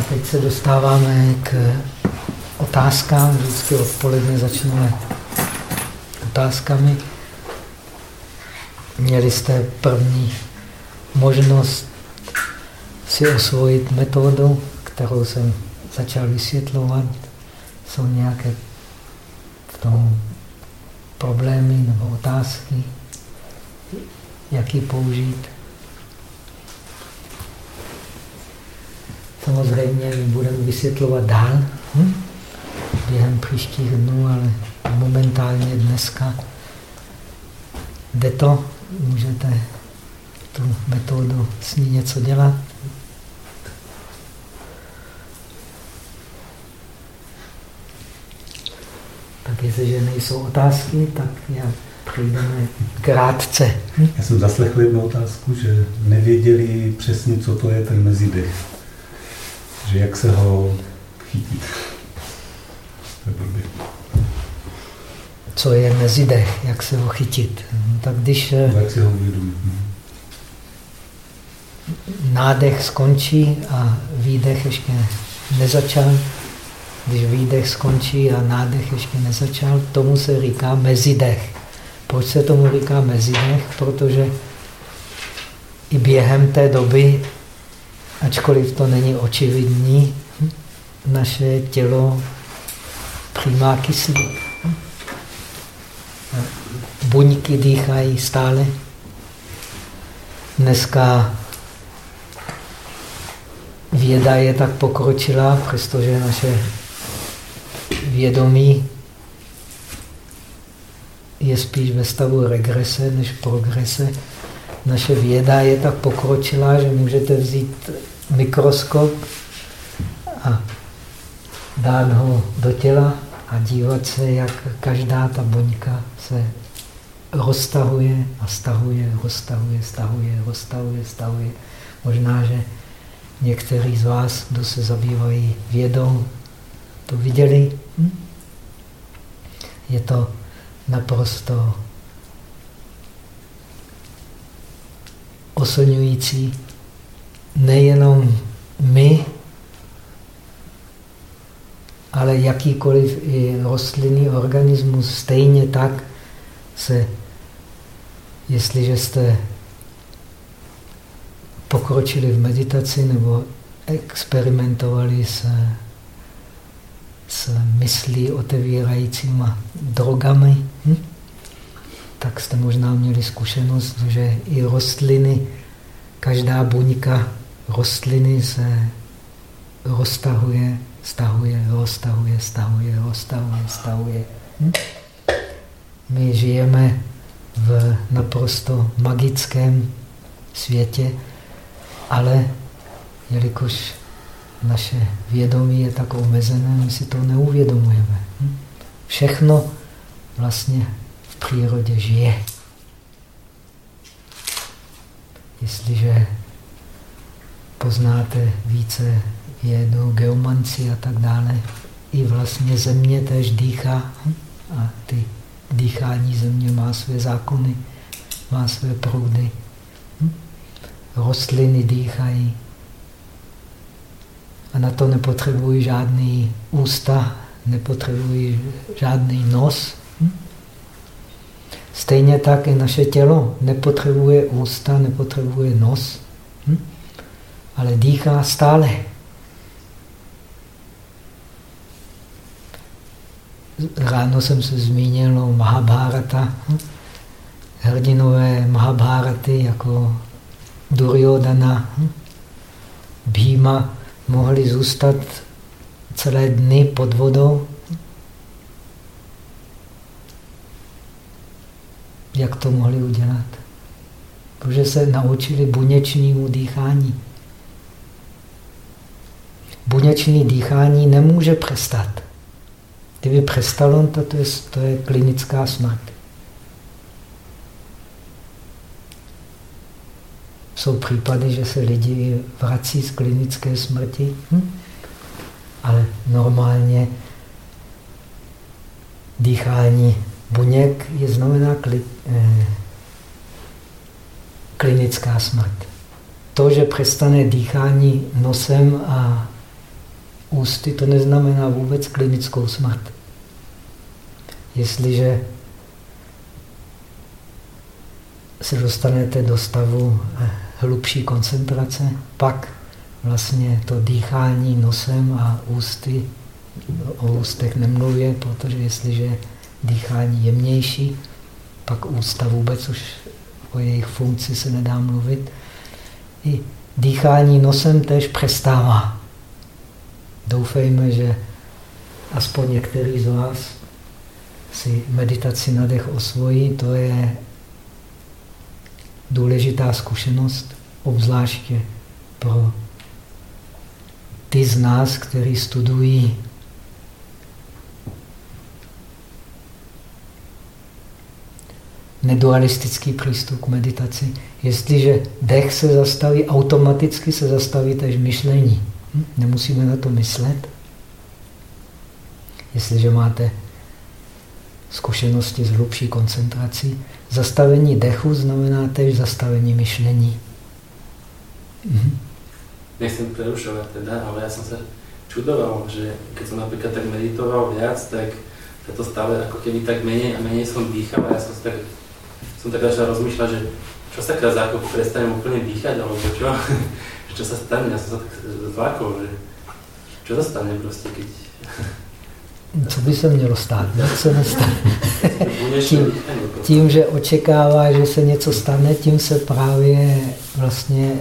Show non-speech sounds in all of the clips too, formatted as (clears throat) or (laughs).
A teď se dostáváme k otázkám. Vždycky odpoledne začneme otázkami. Měli jste první možnost si osvojit metodu, kterou jsem začal vysvětlovat. Jsou nějaké v tom problémy nebo otázky, jak ji použít. Samozřejmě budeme vysvětlovat dál hm? během příštích dnů, ale momentálně dneska jde to, můžete tu metodu s ní něco dělat. Tak jestliže nejsou otázky, tak já přejdeme krátce. Hm? Já jsem zaslechl jednu otázku, že nevěděli přesně, co to je ten mezidech. Že jak se ho chytit. To je blbě. Co je mezidech, jak se ho chytit. No, tak když... No, jak si ho uvědomit. Hm? Nádech skončí a výdech ještě nezačal, když výdech skončí a nádech ještě nezačal, tomu se říká mezidech. Proč se tomu říká mezidech? Protože i během té doby, ačkoliv to není očividní, naše tělo přijímá kyslík. Buňky dýchají stále. Dneska věda je tak pokročilá, přestože naše vědomí je spíš ve stavu regrese než progrese. Naše věda je tak pokročilá, že můžete vzít mikroskop a dát ho do těla a dívat se, jak každá ta buňka se roztahuje a stahuje, roztahuje, stahuje, roztahuje, stahuje. Možná, že někteří z vás, kdo se zabývají vědou, to viděli. Hm? Je to naprosto oslňující nejenom my, ale jakýkoliv i rostlinný organismus stejně tak se, jestliže jste pokročili v meditaci nebo experimentovali s, s myslí otevírajícíma drogami, hm? tak jste možná měli zkušenost, že i rostliny, každá buňka rostliny se roztahuje, stahuje, roztahuje, stahuje, roztahuje, stahuje. Hm? My žijeme v naprosto magickém světě, ale jelikož naše vědomí je tak omezené, my si to neuvědomujeme. Hm? Všechno vlastně v přírodě žije. Jestliže poznáte více vědu, geomanci a tak dále, i vlastně země tež dýchá a ty dýchání země má své zákony, má své proudy. Rostliny dýchají, a na to nepotřebují žádný ústa, nepotřebují žádný nos. Stejně tak i naše tělo nepotřebuje ústa, nepotřebuje nos, hm? Ale dýchá stále. Ráno jsem se zmínil o Mahabharata. Hrdinové Mahabharaty jako Duryodhana, Bhima, mohli zůstat celé dny pod vodou? Jak to mohli udělat? Protože se naučili buněčnímu dýchání. Buněčné dýchání nemůže přestat. Kdyby přestalo, to je, to je klinická smrt. Jsou případy, že se lidi vrací z klinické smrti, hm? ale normálně dýchání buněk je znamená kli, eh, klinická smrt. To, že přestane dýchání nosem a ústy, to neznamená vůbec klinickou smrt. Jestliže se dostanete do stavu eh, hlubší koncentrace, pak vlastně to dýchání nosem a ústy, o ústech nemluvě, protože jestliže dýchání jemnější, pak ústa vůbec už o jejich funkci se nedá mluvit. I dýchání nosem tež přestává. Doufejme, že aspoň některý z vás si meditaci na dech osvojí. To je důležitá zkušenost, obzvláště pro ty z nás, kteří studují nedualistický přístup k meditaci. Jestliže dech se zastaví, automaticky se zastaví tež myšlení. Nemusíme na to myslet. Jestliže máte zkušenosti s hlubší koncentrací, zastavení dechu znamená tež zastavení myšlení. Mhm. Nechcem prerušovať teda, ale ja som sa čudoval, že keď som napríklad tak meditoval viac, tak to stále ako keby tak menej a menej som dýchal a ja som tak, som tak začal rozmýšľať, že čo sa teraz ako prestanem úplne dýchať, alebo čo, (laughs) čo sa stane, ja som sa tak zlákol, že čo sa stane proste, keď... Co by se mělo stát? Nic se nestane. tím, tím, že očekává, že se něco stane, tím se právě vlastně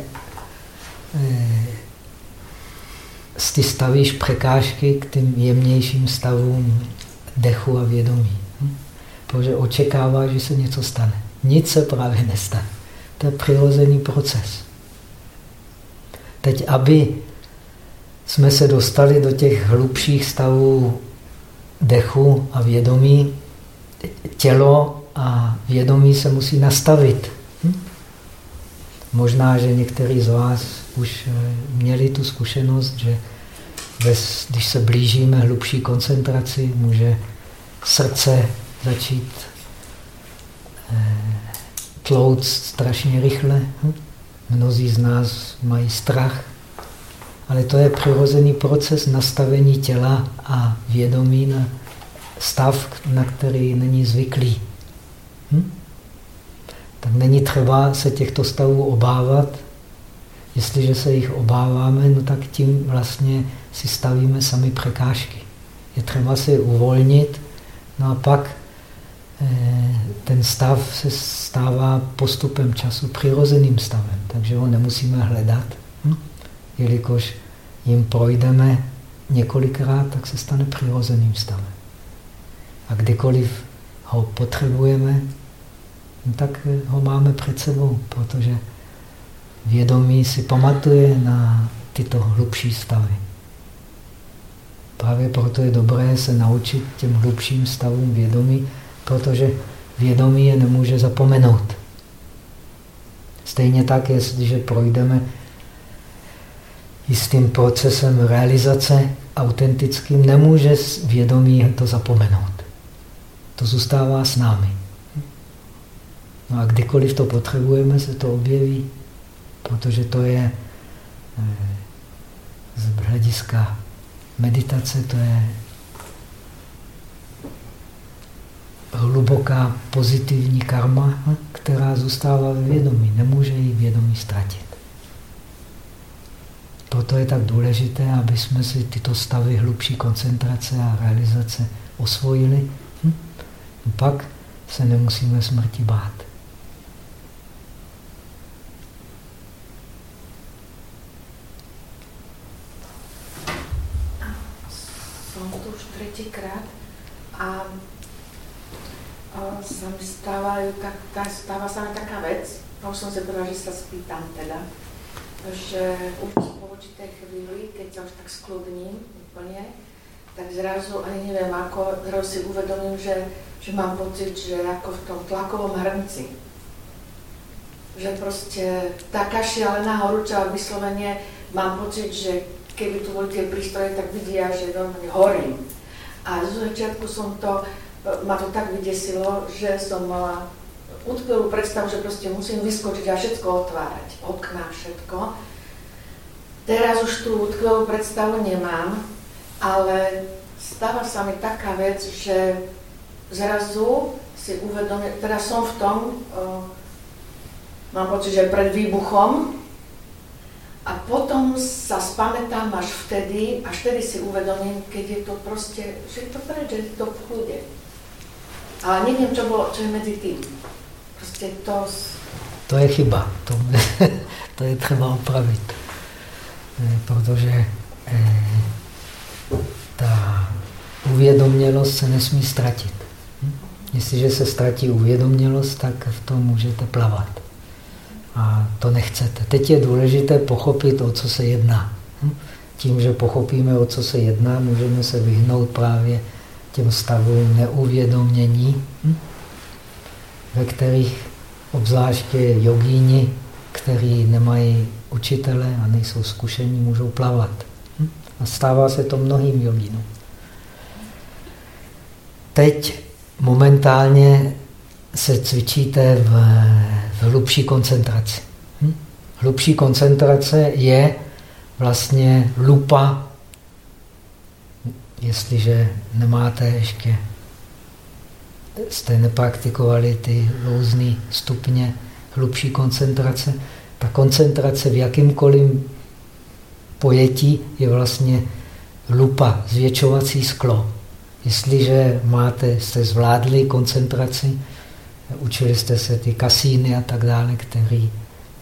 eh, ty stavíš překážky k těm jemnějším stavům dechu a vědomí. Hm? Protože očekává, že se něco stane. Nic se právě nestane. To je přirozený proces. Teď, aby jsme se dostali do těch hlubších stavů dechu a vědomí, tělo a vědomí se musí nastavit. Hm? Možná, že někteří z vás už eh, měli tu zkušenost, že bez, když se blížíme hlubší koncentraci, může srdce začít eh, tlout strašně rychle. Hm? Mnozí z nás mají strach, ale to je přirozený proces nastavení těla a vědomí na stav, na který není zvyklý. Hm? Tak není třeba se těchto stavů obávat. Jestliže se jich obáváme, no tak tím vlastně si stavíme sami překážky. Je třeba se uvolnit, no a pak ten stav se stává postupem času přirozeným stavem, takže ho nemusíme hledat. Hm? jelikož jim projdeme několikrát, tak se stane přirozeným stavem. A kdykoliv ho potřebujeme, no tak ho máme před sebou, protože vědomí si pamatuje na tyto hlubší stavy. Právě proto je dobré se naučit těm hlubším stavům vědomí, protože vědomí je nemůže zapomenout. Stejně tak, jestliže projdeme jistým procesem realizace autentickým, nemůže vědomí to zapomenout. To zůstává s námi. No a kdykoliv to potřebujeme, se to objeví, protože to je eh, z hlediska meditace, to je hluboká pozitivní karma, která zůstává ve vědomí. Nemůže ji vědomí ztratit. Proto je tak důležité, aby jsme si tyto stavy hlubší koncentrace a realizace osvojili. Hm? Pak se nemusíme smrti bát. Som tu už tretíkrát a, a sa mi stáva sa mi taká vec, a už som si povedala, že sa spýtam teda, že už po určitej chvíli, keď sa už tak skludním úplne, tak zrazu, ani neviem ako, zrazu si uvedomím, že, že mám pocit, že ako v tom tlakovom hrnci. Že proste taká šialená horúča vyslovene mám pocit, že keby tu boli tie prístroje, tak vidia, že normálne horím. A zo začiatku som to, ma to tak vydesilo, že som mala utkvelú predstavu, že proste musím vyskočiť a všetko otvárať, okná, všetko. Teraz už tú utkvelú predstavu nemám, ale stáva sa mi taká vec, že zrazu si uvedomím, teda som v tom, uh, mám pocit, že pred výbuchom a potom sa spamätám až vtedy, až vtedy si uvedomím, keď je to proste, že je to preč, že je to v kľude. Ale neviem, čo, bolo, čo je medzi tým. Prostě to... To je chyba. To, (laughs) to je třeba opravit. Eh, protože eh, ta uvědomělost se nesmí ztratit. Hm? Jestliže se ztratí uvědomělost, tak v tom můžete plavat. A to nechcete. Teď je důležité pochopit, o co se jedná. Hm? Tím, že pochopíme, o co se jedná, můžeme se vyhnout právě těm stavům neuvědomění, hm? Ve kterých obzvláště jogíni, kteří nemají učitele a nejsou zkušení, můžou plavat. Hm? A stává se to mnohým jogínům. Teď momentálně se cvičíte v, v hlubší koncentraci. Hm? Hlubší koncentrace je vlastně lupa, jestliže nemáte ještě, jste nepraktikovali ty různé stupně hlubší koncentrace, ta koncentrace v jakýmkoliv pojetí je vlastně lupa, zvětšovací sklo. Jestliže máte, jste zvládli koncentraci, učili jste se ty kasíny a tak dále, které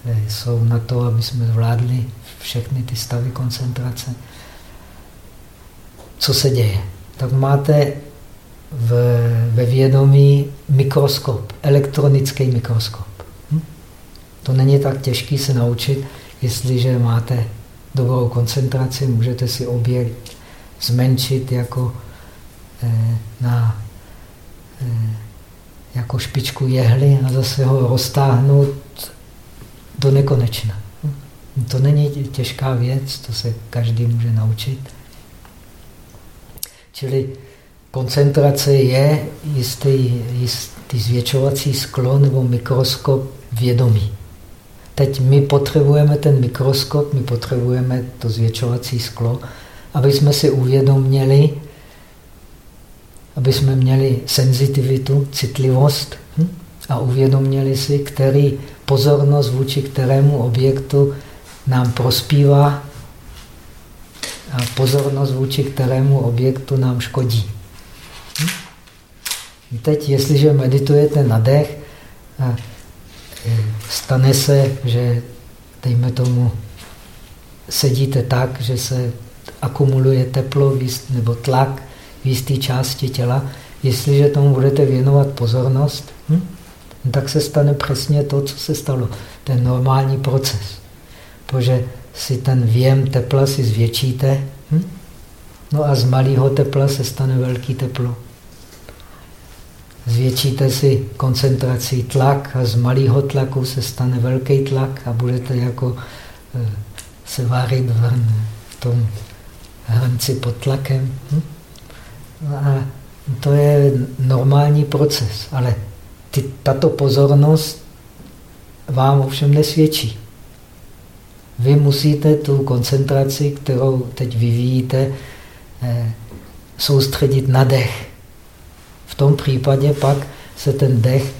eh, jsou na to, aby jsme zvládli všechny ty stavy koncentrace. Co se děje? Tak máte v, ve vědomí mikroskop, elektronický mikroskop. Hm? To není tak těžký se naučit, jestliže máte dobrou koncentraci, můžete si objekt zmenšit jako eh, na eh, jako špičku jehly a zase ho roztáhnout do nekonečna. To není těžká věc, to se každý může naučit. Čili koncentrace je jistý, jistý zvětšovací sklo nebo mikroskop vědomí. Teď my potřebujeme ten mikroskop, my potřebujeme to zvětšovací sklo, aby jsme si uvědomili, aby jsme měli senzitivitu, citlivost hm? a uvědomili si, který pozornost vůči kterému objektu nám prospívá a pozornost vůči kterému objektu nám škodí. Teď, jestliže meditujete na dech, e, stane se, že, dejme tomu, sedíte tak, že se akumuluje teplo nebo tlak v jisté části těla. Jestliže tomu budete věnovat pozornost, hm, tak se stane přesně to, co se stalo. Ten normální proces. Protože si ten věm tepla si zvětšíte, hm? no a z malého tepla se stane velký teplo. Zvětšíte si koncentraci tlak a z malého tlaku se stane velký tlak a budete jako eh, se varit v tom hrnci pod tlakem. Hm? A to je normální proces, ale ty, tato pozornost vám ovšem nesvědčí. Vy musíte tu koncentraci, kterou teď vyvíjíte, eh, soustředit na dech. Tom případě pak se ten dech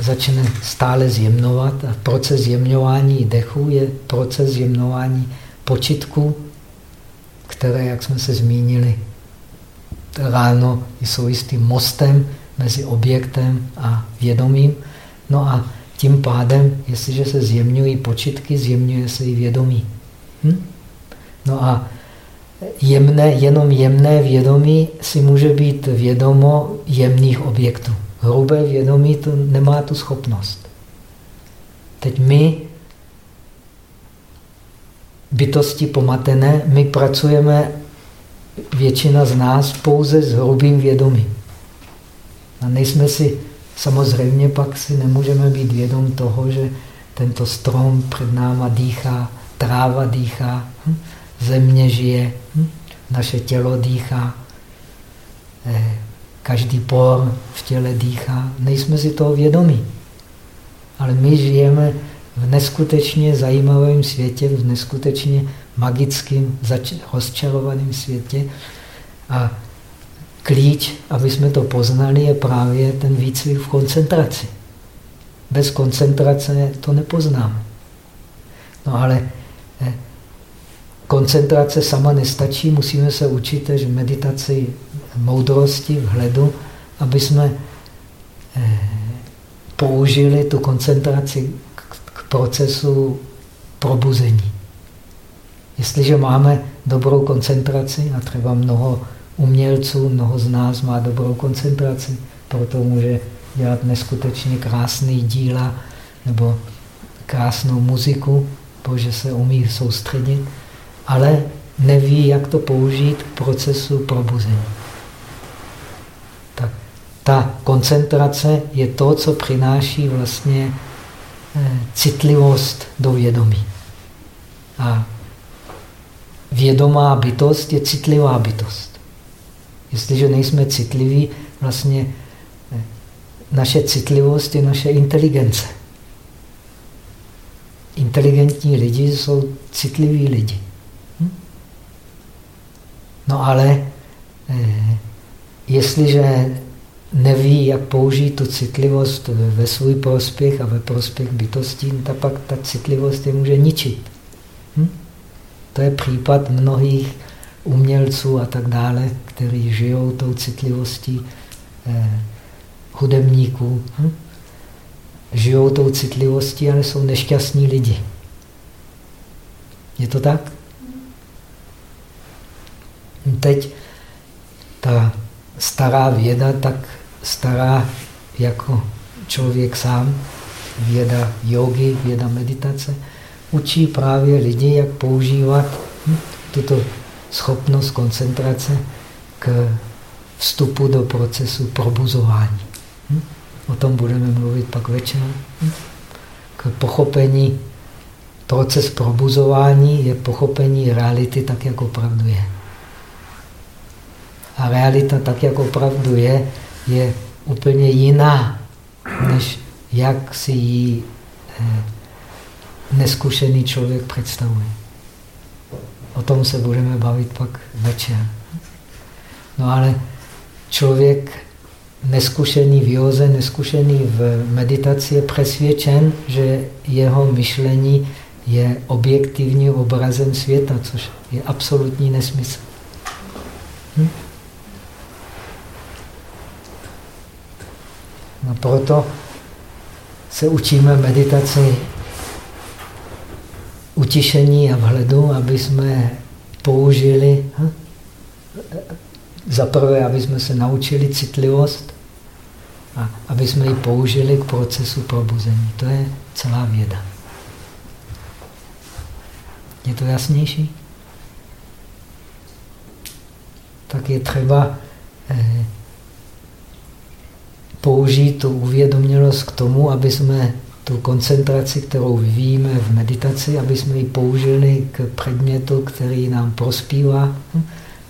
začne stále zjemnovat a proces zjemňování dechu je proces zjemňování počitku, které, jak jsme se zmínili, ráno jsou jistým mostem mezi objektem a vědomím. No a tím pádem, jestliže se zjemňují počitky, zjemňuje se i vědomí. Hm? No a jemné, jenom jemné vědomí si může být vědomo jemných objektů. Hrubé vědomí to nemá tu schopnost. Teď my, bytosti pomatené, my pracujeme většina z nás pouze s hrubým vědomím. A nejsme si, samozřejmě pak si nemůžeme být vědom toho, že tento strom před náma dýchá, tráva dýchá, hm? Země žije, hm? naše tělo dýchá, eh, každý por v těle dýchá. Nejsme si toho vědomí. Ale my žijeme v neskutečně zajímavém světě, v neskutečně magickém, rozčarovaném světě, A klíč, aby jsme to poznali, je právě ten výcvik v koncentraci. Bez koncentrace to nepoznáme. No ale koncentrace sama nestačí, musíme se učit že meditaci moudrosti, vhledu, aby jsme eh, použili tu koncentraci k procesu probuzení. Jestliže máme dobrou koncentraci, a třeba mnoho umělců, mnoho z nás má dobrou koncentraci, proto může dělat neskutečně krásný díla nebo krásnou muziku, protože se umí soustředit, ale neví, jak to použít k procesu probuzení. Tak ta koncentrace je to, co přináší vlastně eh, citlivost do vědomí. A vědomá bytost je citlivá bytost. Jestliže nejsme citliví, vlastně eh, naše citlivost je naše inteligence. Inteligentní lidi jsou citliví lidi. No ale eh, jestliže neví, jak použít tu citlivost ve svůj prospěch a ve prospěch bytostí, tak pak ta citlivost je může ničit. Hm? To je případ mnohých umělců a tak dále, kteří žijou tou citlivostí eh, hudebníků. Hm? Žijou tou citlivostí, ale jsou nešťastní lidi. Je to tak? Teď ta stará věda, tak stará jako člověk sám, věda jogy, věda meditace, učí právě lidi, jak používat hm, tuto schopnost koncentrace k vstupu do procesu probuzování. Hm? O tom budeme mluvit pak večer. Hm? K pochopení, proces probuzování je pochopení reality tak, jak opravdu je. A realita tak, jak opravdu je, je úplně jiná, než jak si ji eh, neskušený člověk představuje. O tom se budeme bavit pak večer. No ale člověk neskušený v józe, neskušený v meditaci je přesvědčen, že jeho myšlení je objektivním obrazem světa, což je absolutní nesmysl. Hm? Proto se učíme meditaci utišení a vhledu, aby jsme použili, hm? za prvé, aby jsme se naučili citlivost a aby jsme ji použili k procesu probuzení. To je celá věda. Je to jasnější? Tak je třeba eh, použít tu uvědomělost k tomu, aby jsme tu koncentraci, kterou vyvíjíme v meditaci, aby jsme ji použili k předmětu, který nám prospívá,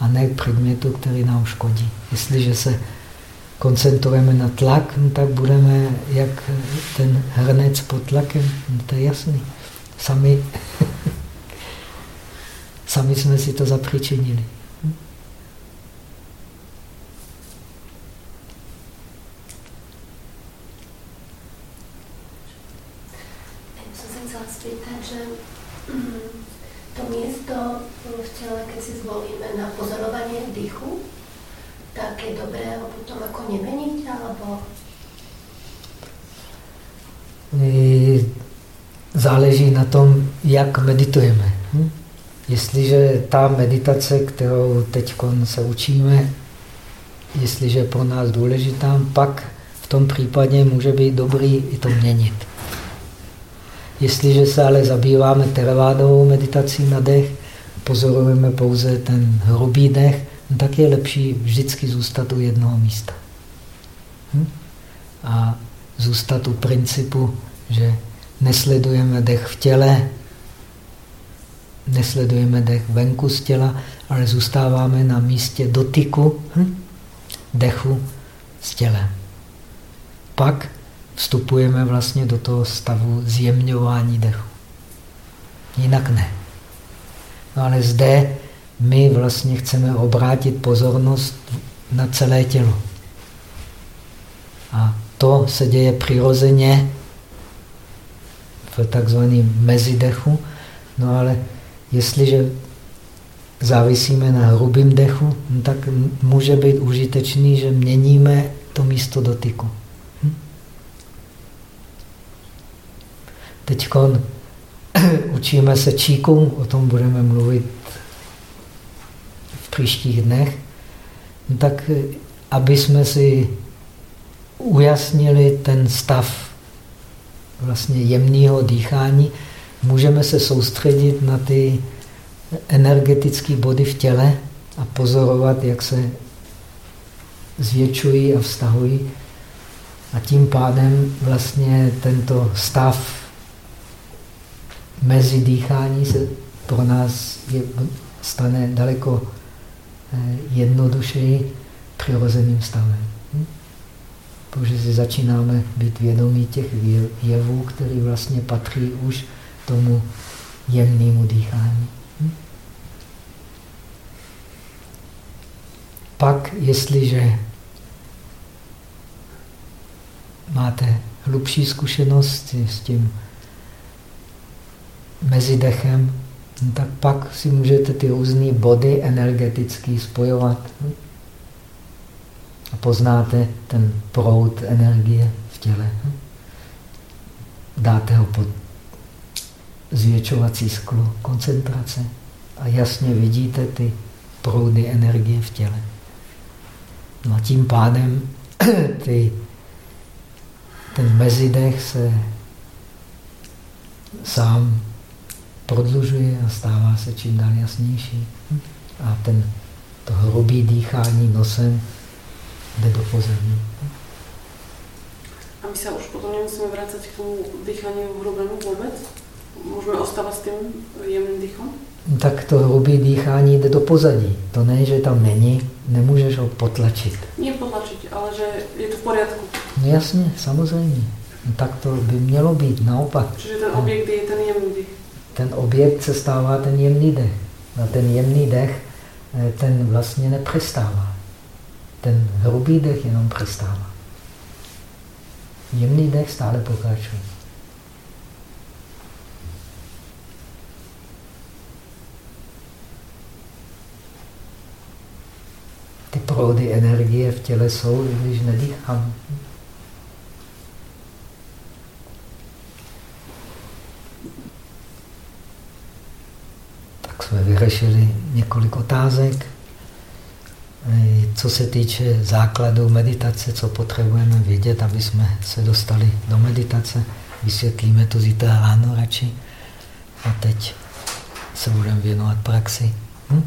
a ne k předmětu, který nám škodí. Jestliže se koncentrujeme na tlak, no tak budeme jak ten hrnec pod tlakem. No to je jasný. Sami, (laughs) sami jsme si to zapříčinili. Záleží na tom, jak meditujeme. Hm? Jestliže ta meditace, kterou teď se učíme, jestliže je pro nás důležitá, pak v tom případě může být dobrý i to měnit. Jestliže se ale zabýváme teravádovou meditací na dech, pozorujeme pouze ten hrubý dech, tak je lepší vždycky zůstat u jednoho místa. Hm? A zůstat u principu, že nesledujeme dech v těle, nesledujeme dech venku z těla, ale zůstáváme na místě dotyku hm, dechu s tělem. Pak vstupujeme vlastně do toho stavu zjemňování dechu. Jinak ne. No ale zde my vlastně chceme obrátit pozornost na celé tělo. A to se děje přirozeně v takzvaném mezidechu. No ale jestliže závisíme na hrubým dechu, no tak může být užitečný, že měníme to místo dotyku. Hm? Teď (coughs) učíme se číkům, o tom budeme mluvit příštích dnech, no tak aby jsme si ujasnili ten stav vlastně jemného dýchání, můžeme se soustředit na ty energetické body v těle a pozorovat, jak se zvětšují a vztahují. A tím pádem vlastně tento stav mezi dýchání se pro nás je, stane daleko eh, jednodušeji přirozeným stavem. Hm? Protože si začínáme být vědomí těch jevů, které vlastně patří už tomu jemnému dýchání. Hm? Pak, jestliže máte hlubší zkušenost s tím mezidechem, tak pak si můžete ty různé body energetické spojovat. A poznáte ten proud energie v těle. Dáte ho pod zvětšovací sklo, koncentrace a jasně vidíte ty proudy energie v těle. No a tím pádem (clears throat) ty, ten mezidech se sám prodlužuje a stává se čím dál jasnější. A ten, to hrubý dýchání nosem jde do pozemí. A my se už potom nemusíme vrátit k tomu dýchání hrubému vůbec? Můžeme ostávat s tím jemným dýchem? Tak to hrubé dýchání jde do pozadí. To ne, že tam není, nemůžeš ho potlačit. Nie potlačit, ale že je to v pořádku. No jasně, samozřejmě. No tak to by mělo být, naopak. Čiže ten objekt je ten jemný dých. Ten objekt se stává ten jemný dech. A ten jemný dech, eh, ten vlastně nepřestává. Ten hrubý dech jenom přestává. Jemný dech stále pokračuje. Ty proudy energie v těle jsou, když nedýchám. Vyřešili několik otázek. Co se týče základu meditace, co potřebujeme vědět, aby jsme se dostali do meditace, vysvětlíme to zítra ráno radši. A teď se budeme věnovat praxi. Hm?